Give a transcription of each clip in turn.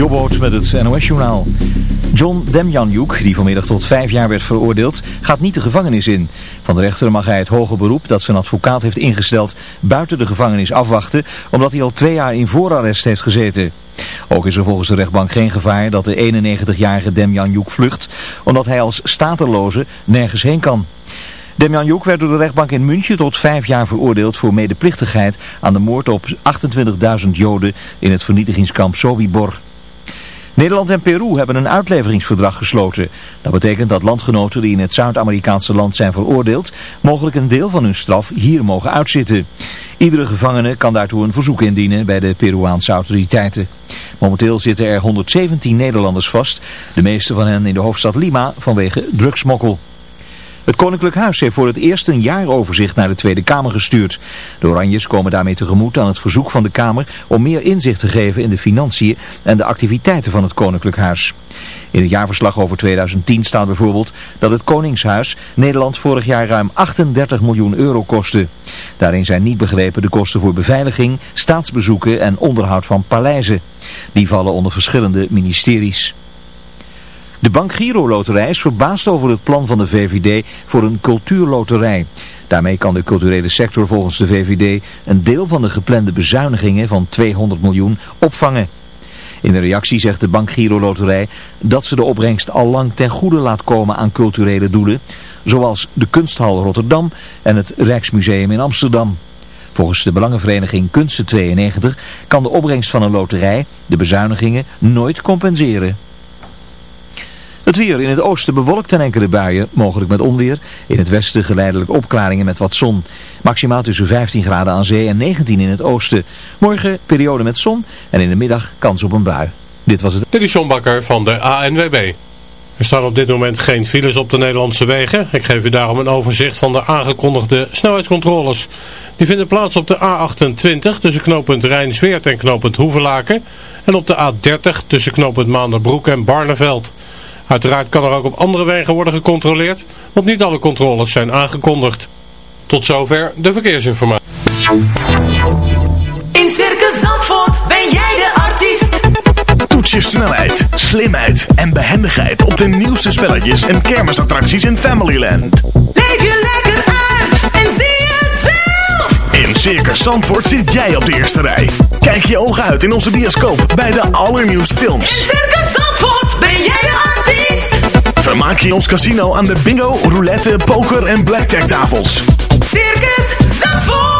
Jobboot met het NOS-journaal. John Demjanjuk, die vanmiddag tot vijf jaar werd veroordeeld, gaat niet de gevangenis in. Van de rechter mag hij het hoge beroep dat zijn advocaat heeft ingesteld buiten de gevangenis afwachten, omdat hij al twee jaar in voorarrest heeft gezeten. Ook is er volgens de rechtbank geen gevaar dat de 91-jarige Demjanjuk vlucht, omdat hij als stateloze nergens heen kan. Demjanjuk werd door de rechtbank in München tot vijf jaar veroordeeld voor medeplichtigheid aan de moord op 28.000 Joden in het vernietigingskamp Sobibor. Nederland en Peru hebben een uitleveringsverdrag gesloten. Dat betekent dat landgenoten die in het Zuid-Amerikaanse land zijn veroordeeld, mogelijk een deel van hun straf hier mogen uitzitten. Iedere gevangene kan daartoe een verzoek indienen bij de Peruaanse autoriteiten. Momenteel zitten er 117 Nederlanders vast, de meeste van hen in de hoofdstad Lima vanwege drugsmokkel. Het Koninklijk Huis heeft voor het eerst een jaaroverzicht naar de Tweede Kamer gestuurd. De Oranjes komen daarmee tegemoet aan het verzoek van de Kamer om meer inzicht te geven in de financiën en de activiteiten van het Koninklijk Huis. In het jaarverslag over 2010 staat bijvoorbeeld dat het Koningshuis Nederland vorig jaar ruim 38 miljoen euro kostte. Daarin zijn niet begrepen de kosten voor beveiliging, staatsbezoeken en onderhoud van paleizen. Die vallen onder verschillende ministeries. De Bank Giro Loterij is verbaasd over het plan van de VVD voor een cultuurloterij. Daarmee kan de culturele sector volgens de VVD een deel van de geplande bezuinigingen van 200 miljoen opvangen. In de reactie zegt de Bank Giro Loterij dat ze de opbrengst al lang ten goede laat komen aan culturele doelen, zoals de Kunsthal Rotterdam en het Rijksmuseum in Amsterdam. Volgens de Belangenvereniging Kunsten 92 kan de opbrengst van een loterij de bezuinigingen nooit compenseren. Het weer in het oosten bewolkt en enkele buien, mogelijk met onweer. In het westen geleidelijk opklaringen met wat zon. Maximaal tussen 15 graden aan zee en 19 in het oosten. Morgen periode met zon en in de middag kans op een bui. Dit was het. Dit is John Bakker van de ANWB. Er staan op dit moment geen files op de Nederlandse wegen. Ik geef u daarom een overzicht van de aangekondigde snelheidscontroles. Die vinden plaats op de A28 tussen knooppunt Rijnsweert en knooppunt Hoevelaken. En op de A30 tussen knooppunt Maanderbroek en Barneveld. Uiteraard kan er ook op andere wegen worden gecontroleerd, want niet alle controles zijn aangekondigd. Tot zover de verkeersinformatie. In Circus Zandvoort ben jij de artiest. Toets je snelheid, slimheid en behendigheid op de nieuwste spelletjes en kermisattracties in Familyland. Leef je lekker uit en zie het zelf. In Circus Zandvoort zit jij op de eerste rij. Kijk je ogen uit in onze bioscoop bij de allernieuwste films. In Circus Zandvoort ben jij de artiest. Vermaak je ons casino aan de bingo, roulette, poker en blackjack tafels. Circus Zandvoort.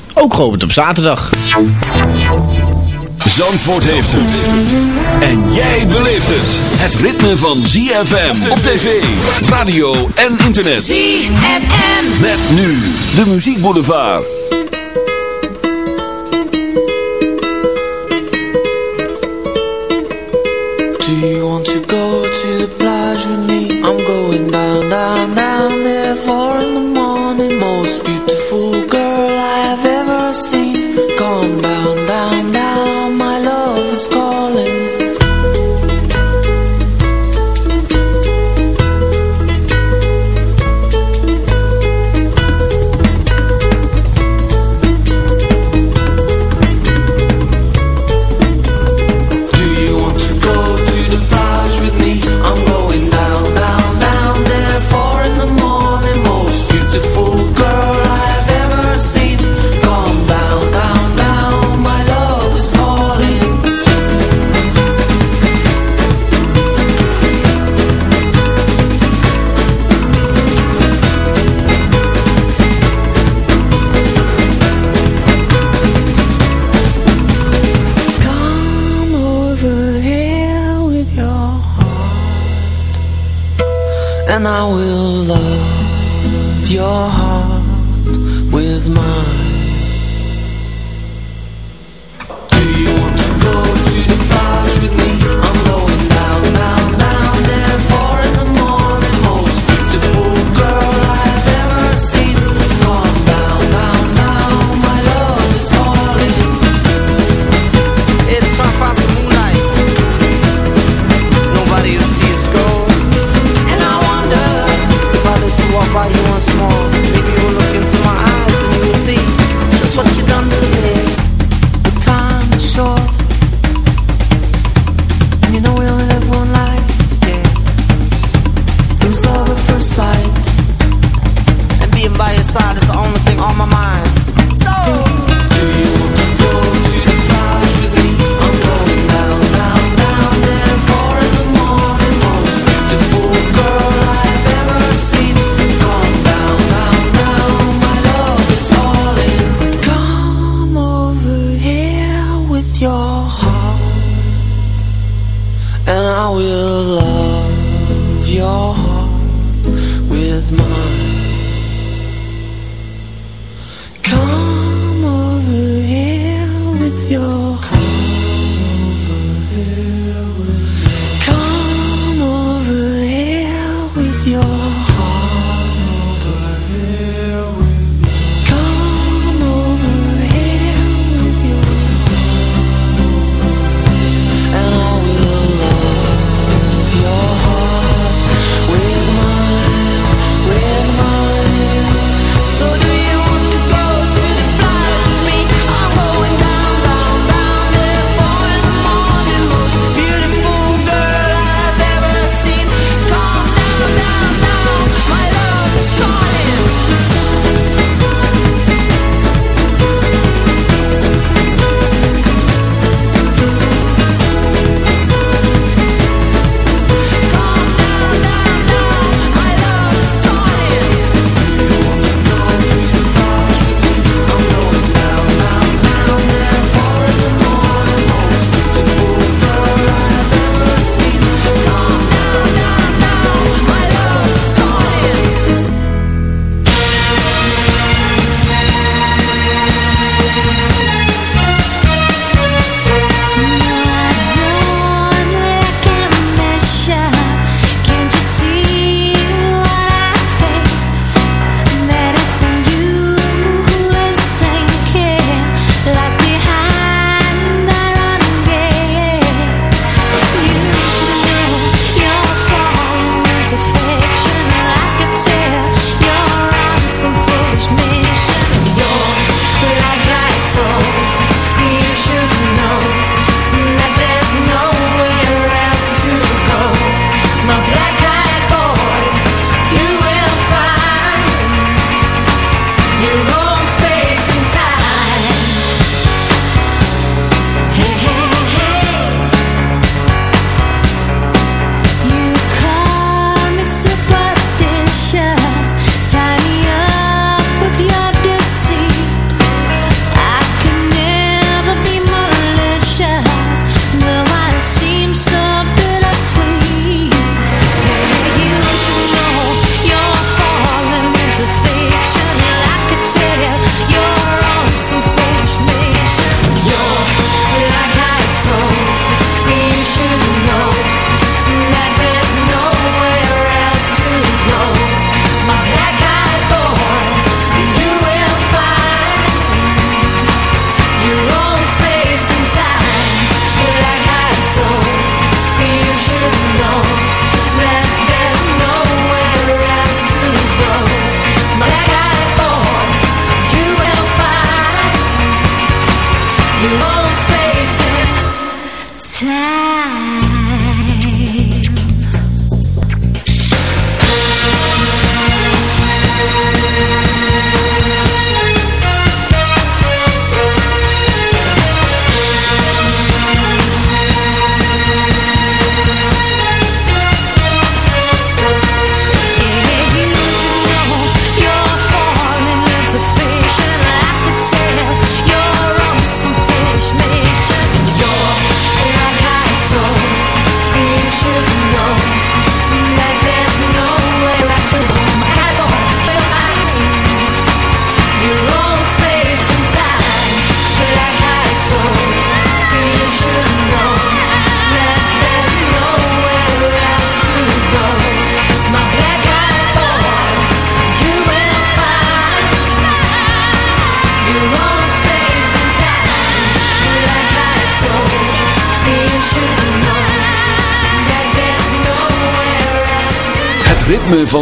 Ook geopend op zaterdag. Zandvoort heeft het. En jij beleeft het. Het ritme van ZFM op tv, radio en internet. ZFM. Met nu de muziekboulevard. Do you want to go to the plage with me?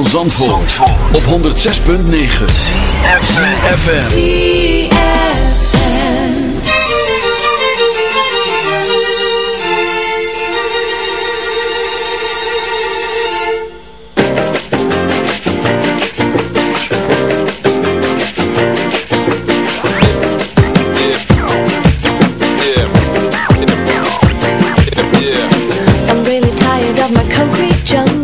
Zandvoort, Zandvoort. op 106.9 CFFM I'm really tired of my concrete jungle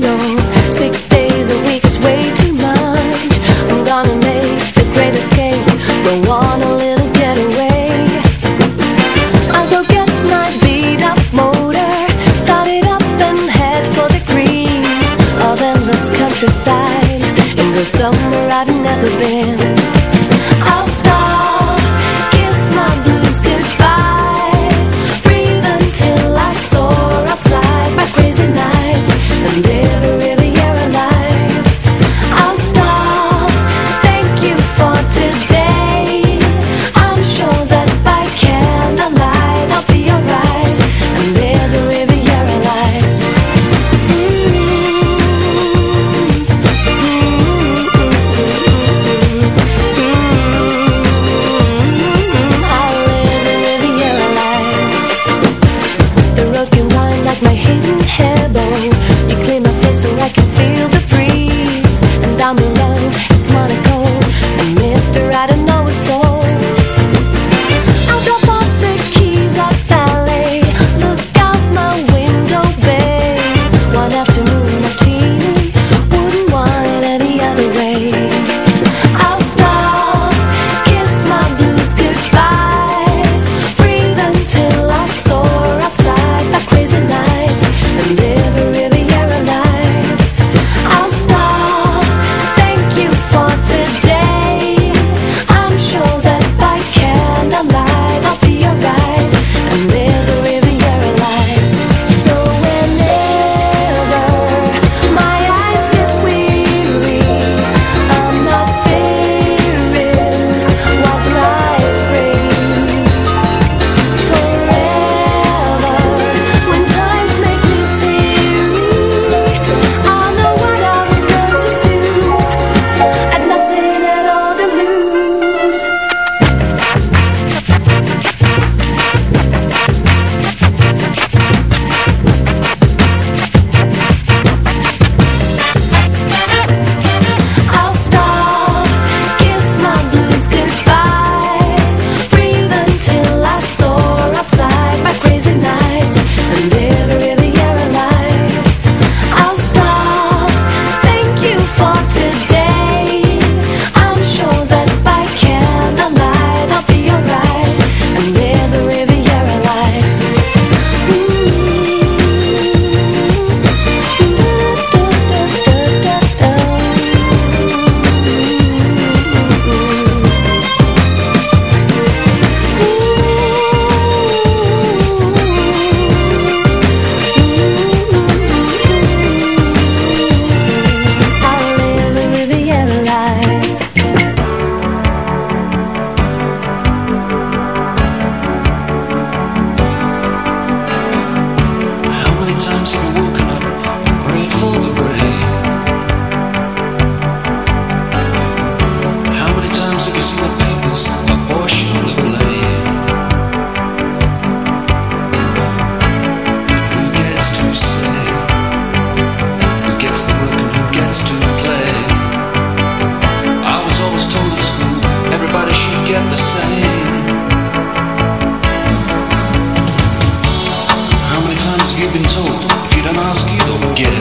you've been told. If you don't ask, you don't get.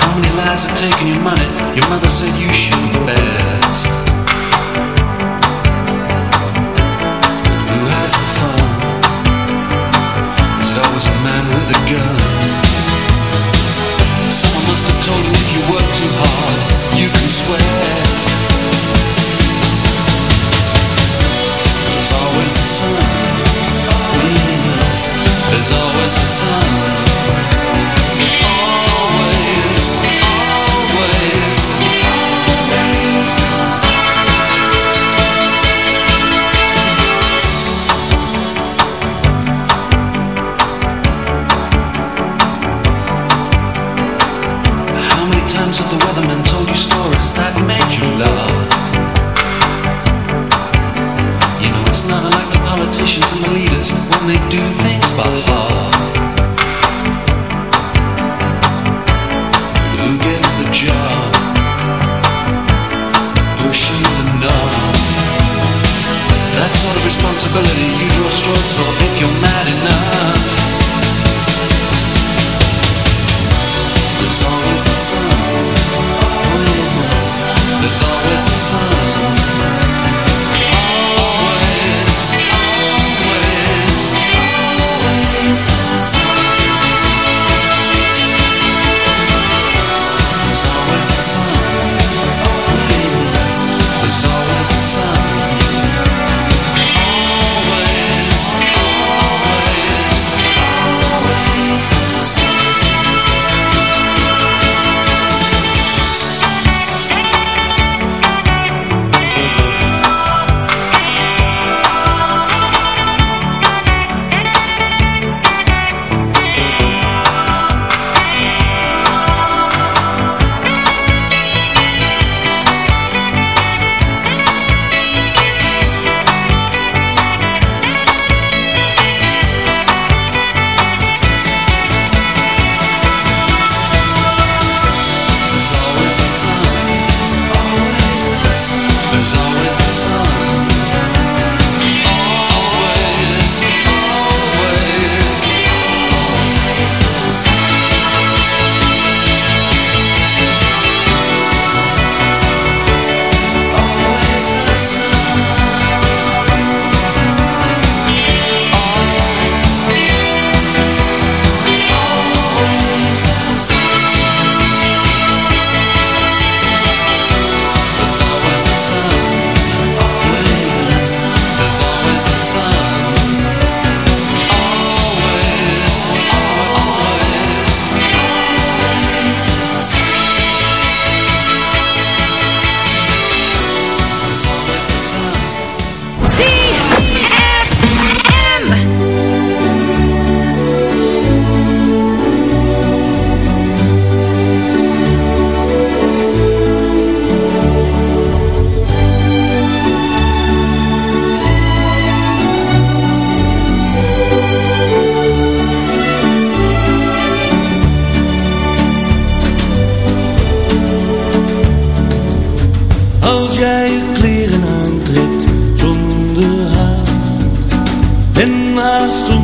How many lies have taken your money? Your mother said you should bet. En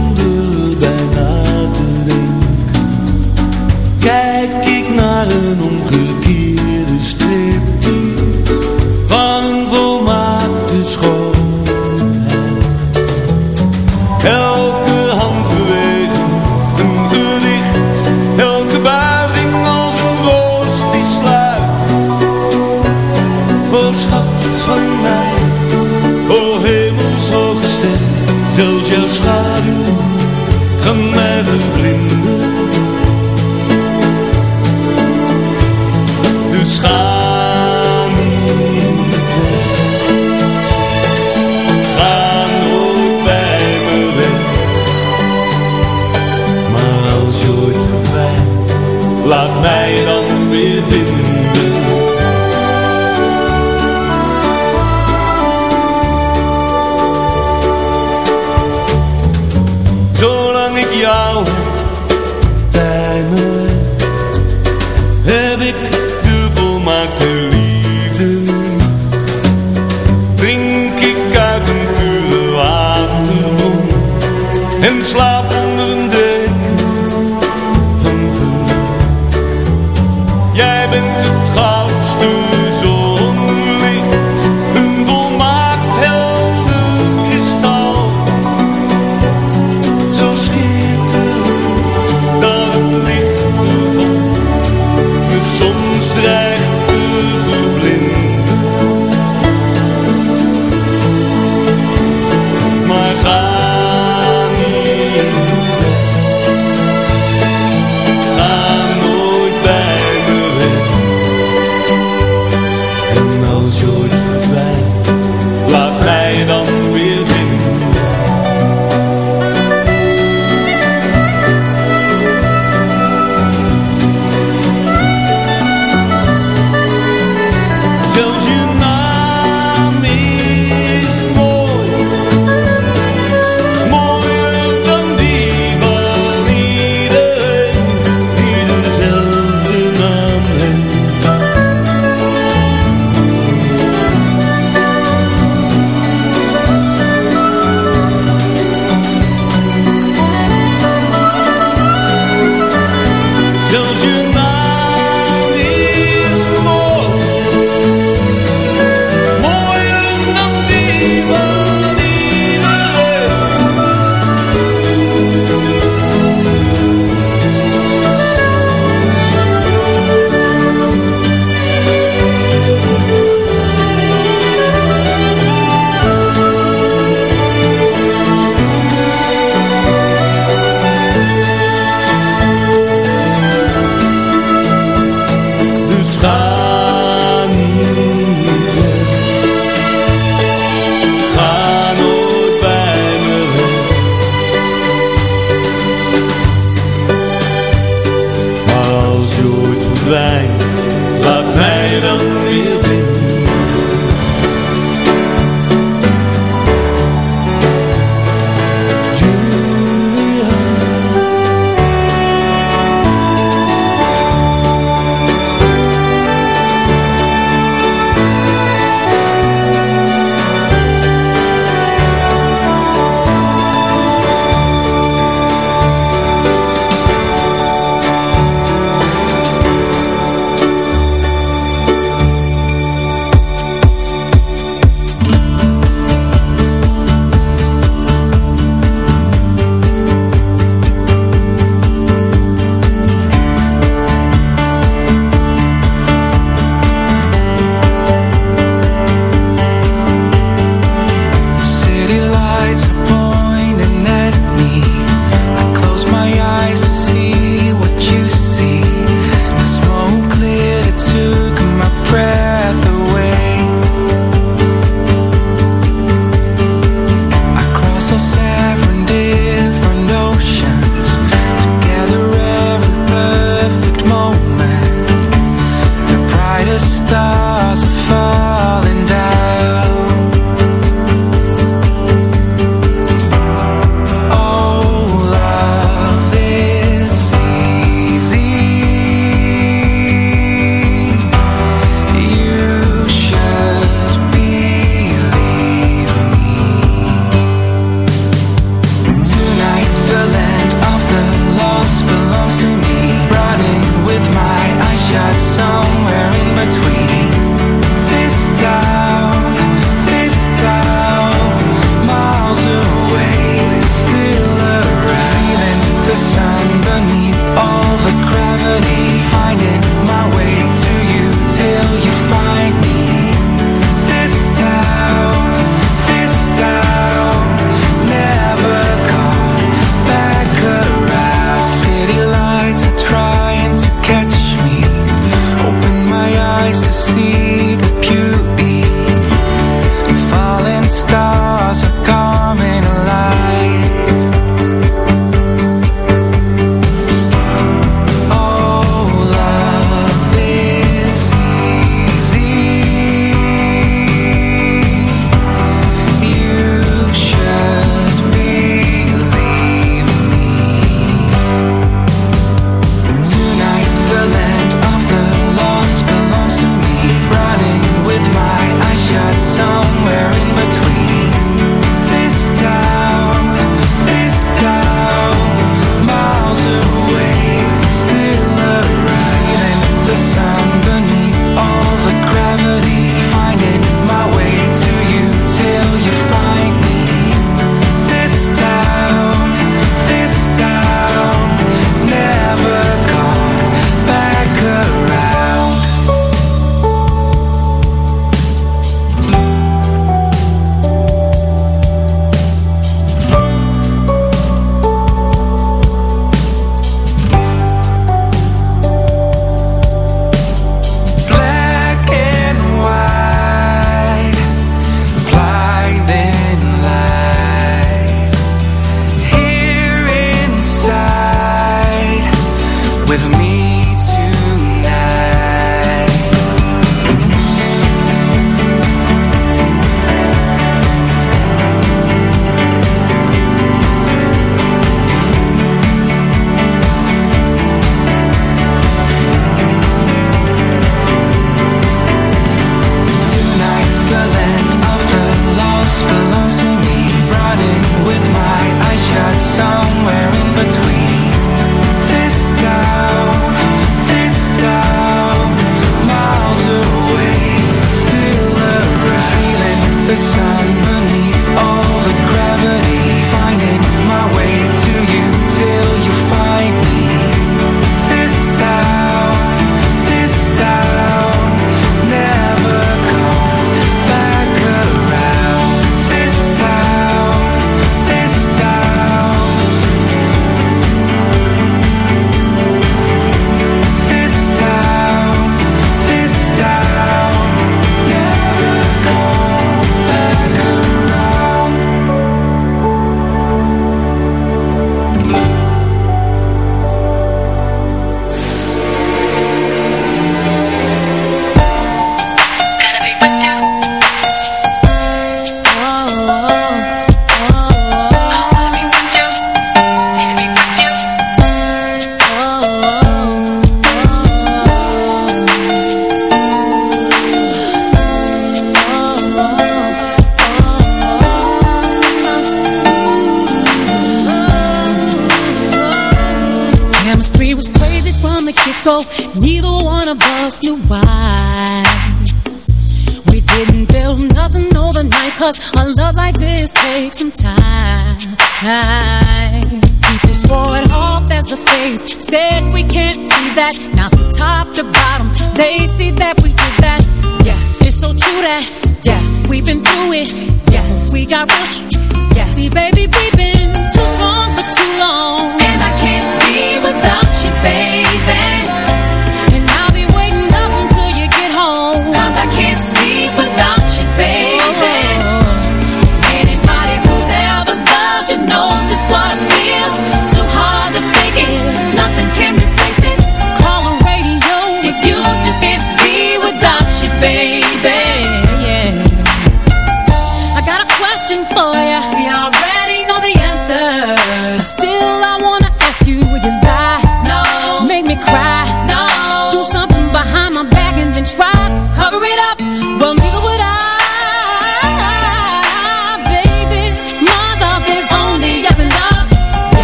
see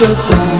shut down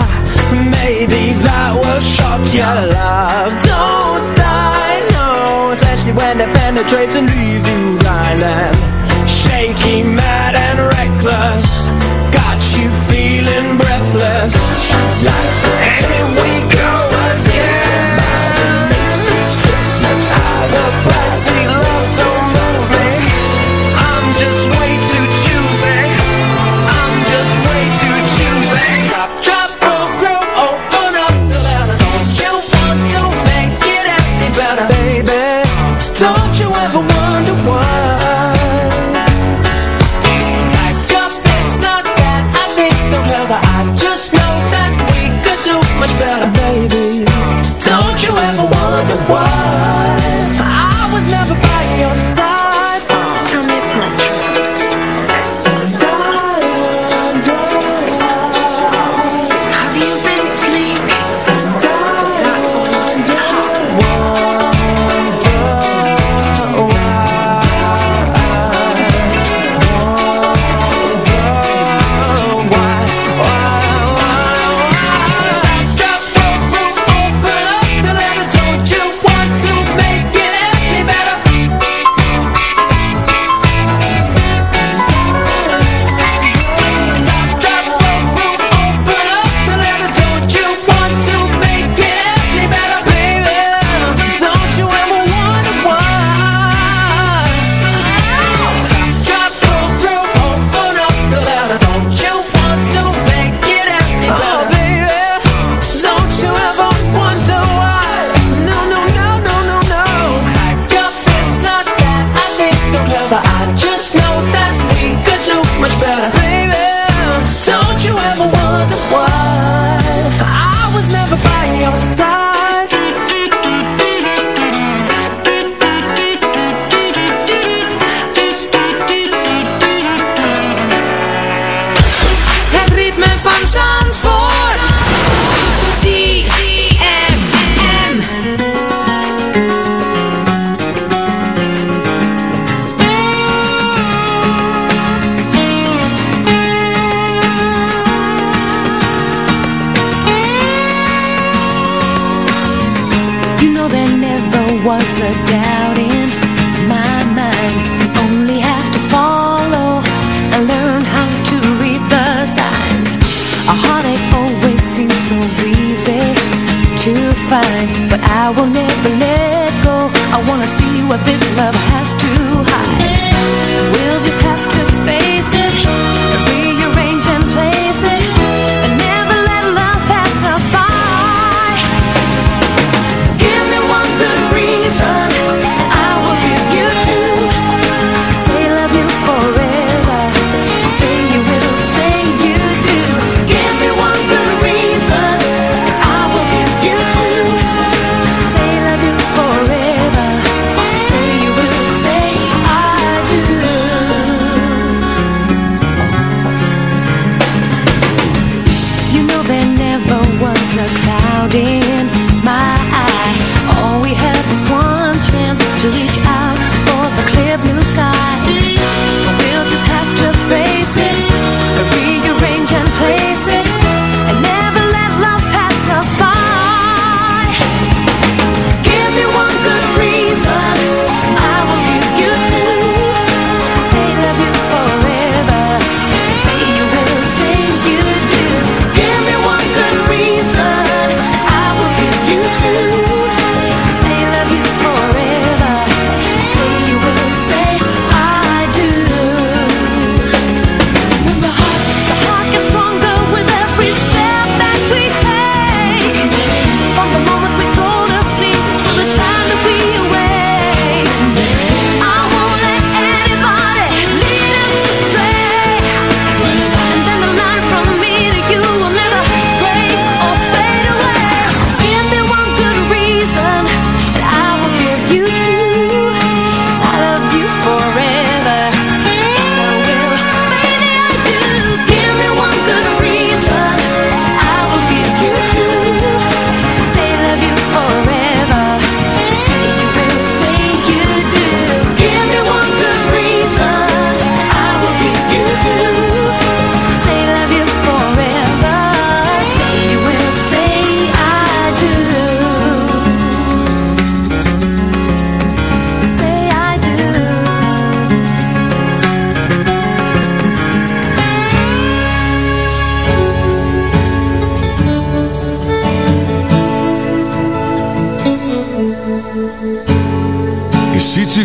the drapes and leaves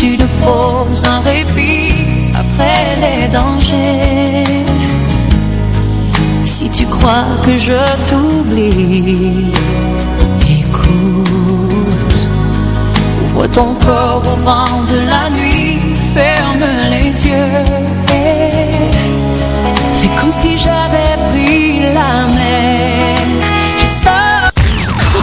Juste une pause, un répit après les dangers. Si tu crois que je t'oublie, écoute. Ouvre ton corps au vent de la nuit, ferme les yeux. et Fais comme si j'avais pris la mer.